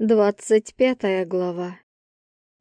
Двадцать пятая глава.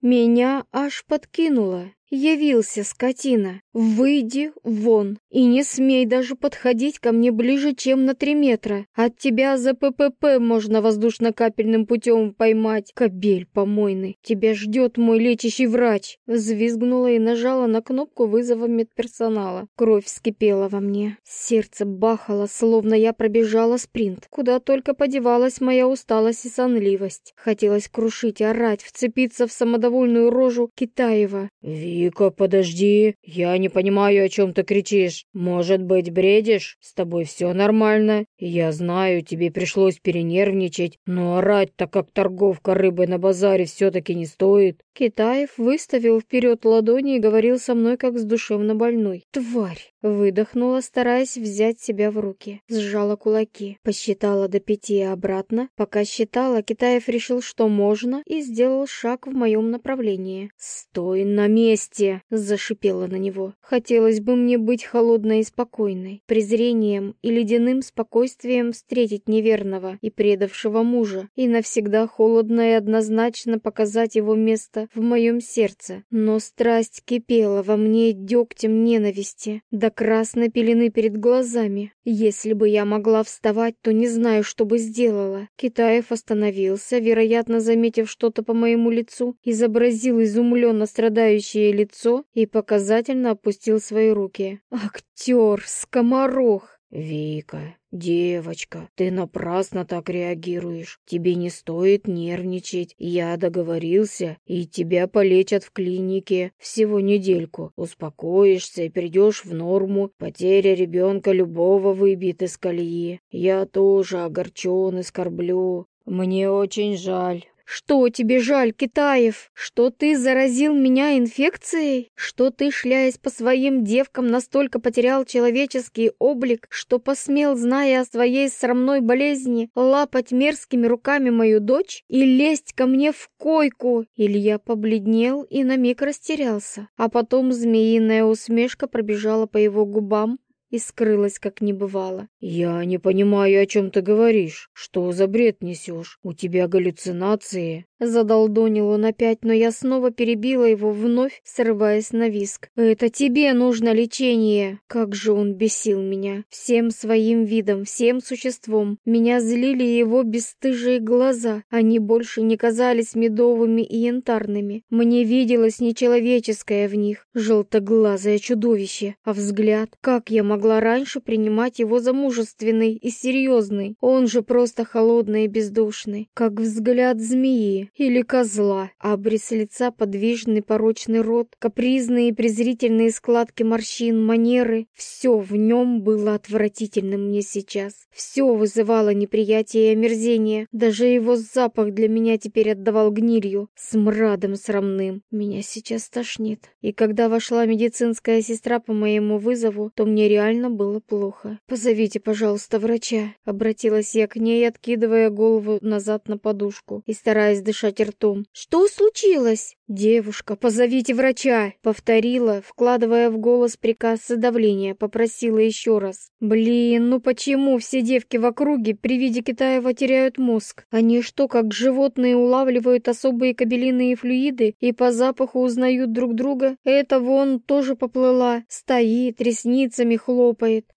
Меня аж подкинуло. Явился скотина. Выйди вон и не смей даже подходить ко мне ближе, чем на три метра. От тебя за ППП можно воздушно-капельным путем поймать. Кобель помойный, тебя ждет мой лечащий врач. Взвизгнула и нажала на кнопку вызова медперсонала. Кровь вскипела во мне. Сердце бахало, словно я пробежала спринт. Куда только подевалась моя усталость и сонливость. Хотелось крушить, орать, вцепиться в самодовольную рожу Китаева. «Вика, подожди, я не понимаю, о чем ты кричишь. Может быть, бредишь? С тобой все нормально. Я знаю, тебе пришлось перенервничать, но орать-то как торговка рыбой на базаре все-таки не стоит». Китаев выставил вперед ладони и говорил со мной, как с душевно больной. «Тварь!» Выдохнула, стараясь взять себя в руки. Сжала кулаки. Посчитала до пяти и обратно. Пока считала, Китаев решил, что можно, и сделал шаг в моем направлении. «Стой на месте!» — зашипела на него. Хотелось бы мне быть холодной и спокойной. Презрением и ледяным спокойствием встретить неверного и предавшего мужа. И навсегда холодно и однозначно показать его место в моем сердце. Но страсть кипела во мне дегтем ненависти до красной пелены перед глазами. Если бы я могла вставать, то не знаю, что бы сделала. Китаев остановился, вероятно, заметив что-то по моему лицу, изобразил изумленно страдающее лицо и показательно опустил свои руки. Актер, скоморох! «Вика, девочка, ты напрасно так реагируешь. Тебе не стоит нервничать. Я договорился, и тебя полечат в клинике всего недельку. Успокоишься и придешь в норму. Потеря ребенка любого выбьет из колеи. Я тоже огорчен и скорблю. Мне очень жаль, что тебе жаль, Китаев? Что ты заразил меня инфекцией? Что ты, шляясь по своим девкам, настолько потерял человеческий облик, что посмел, зная о своей срамной болезни, лапать мерзкими руками мою дочь и лезть ко мне в койку? Илья побледнел и на миг растерялся, а потом змеиная усмешка пробежала по его губам, и скрылась, как не бывало. «Я не понимаю, о чем ты говоришь. Что за бред несешь? У тебя галлюцинации?» Задолдонил он опять, но я снова перебила его, вновь срываясь на виск. «Это тебе нужно лечение!» Как же он бесил меня! Всем своим видом, всем существом. Меня злили его бесстыжие глаза. Они больше не казались медовыми и янтарными. Мне виделось нечеловеческое в них. Желтоглазое чудовище. А взгляд, как я могла раньше принимать его за мужественный и серьезный? Он же просто холодный и бездушный. Как взгляд змеи или козла. Абрис лица, подвижный порочный рот, капризные и презрительные складки морщин, манеры. Все в нем было отвратительным мне сейчас. Все вызывало неприятие и омерзение. Даже его запах для меня теперь отдавал гнилью, смрадом срамным. Меня сейчас тошнит. И когда вошла медицинская сестра по моему вызову, то мне реально было плохо. «Позовите, пожалуйста, врача», — обратилась я к ней, откидывая голову назад на подушку и стараясь дышать ртом. «Что случилось?» «Девушка, позовите врача!» — повторила, вкладывая в голос приказ давления, попросила еще раз. «Блин, ну почему все девки в округе при виде Китаева теряют мозг? Они что, как животные улавливают особые кабелиные флюиды и по запаху узнают друг друга? Это вон тоже поплыла, стоит, ресницами хлопает,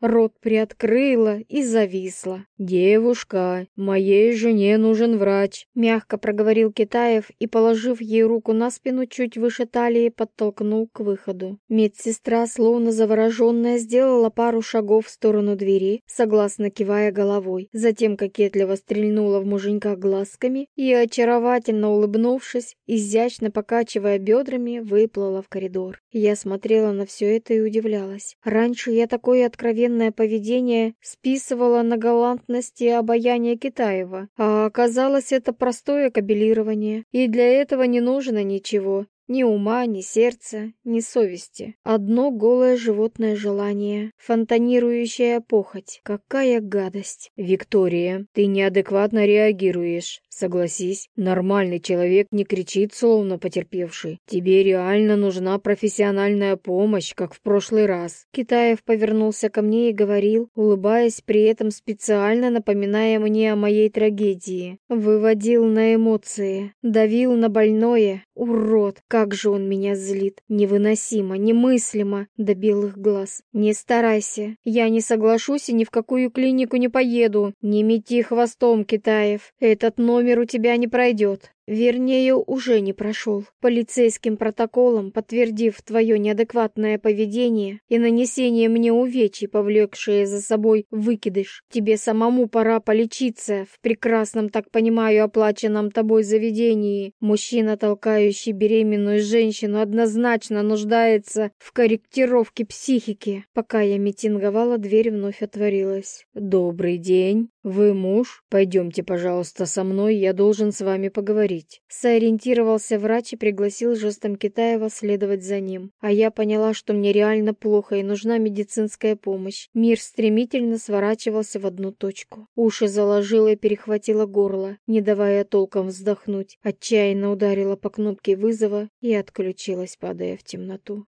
рот приоткрыла и зависла. «Девушка, моей жене нужен врач», — мягко проговорил Китаев и, положив ей руку на спину чуть выше талии, подтолкнул к выходу. Медсестра, словно завороженная, сделала пару шагов в сторону двери, согласно кивая головой. Затем кокетливо стрельнула в муженька глазками и, очаровательно улыбнувшись, изящно покачивая бедрами, выплыла в коридор. Я смотрела на все это и удивлялась. Раньше я такое откровенное поведение списывала на галантность и обаяние Китаева, а оказалось это простое кабелирование, и для этого не нужно ничего, ни ума, ни сердца, ни совести. Одно голое животное желание, фонтанирующая похоть. Какая гадость. «Виктория, ты неадекватно реагируешь», Согласись, нормальный человек не кричит, словно потерпевший. Тебе реально нужна профессиональная помощь, как в прошлый раз. Китаев повернулся ко мне и говорил, улыбаясь при этом специально напоминая мне о моей трагедии. Выводил на эмоции, давил на больное. Урод, как же он меня злит. Невыносимо, немыслимо до белых глаз. Не старайся, я не соглашусь и ни в какую клинику не поеду. Не мети хвостом, Китаев. Этот номер у тебя не пройдет. Вернее, уже не прошел. Полицейским протоколом, подтвердив твое неадекватное поведение и нанесение мне увечий, повлекшие за собой выкидыш, тебе самому пора полечиться в прекрасном, так понимаю, оплаченном тобой заведении. Мужчина, толкающий беременную женщину, однозначно нуждается в корректировке психики. Пока я митинговала, дверь вновь отворилась. «Добрый день. Вы муж? Пойдемте, пожалуйста, со мной, я должен с вами поговорить» говорить. Сориентировался врач и пригласил жестом Китаева следовать за ним. А я поняла, что мне реально плохо и нужна медицинская помощь. Мир стремительно сворачивался в одну точку. Уши заложила и перехватила горло, не давая толком вздохнуть. Отчаянно ударила по кнопке вызова и отключилась, падая в темноту.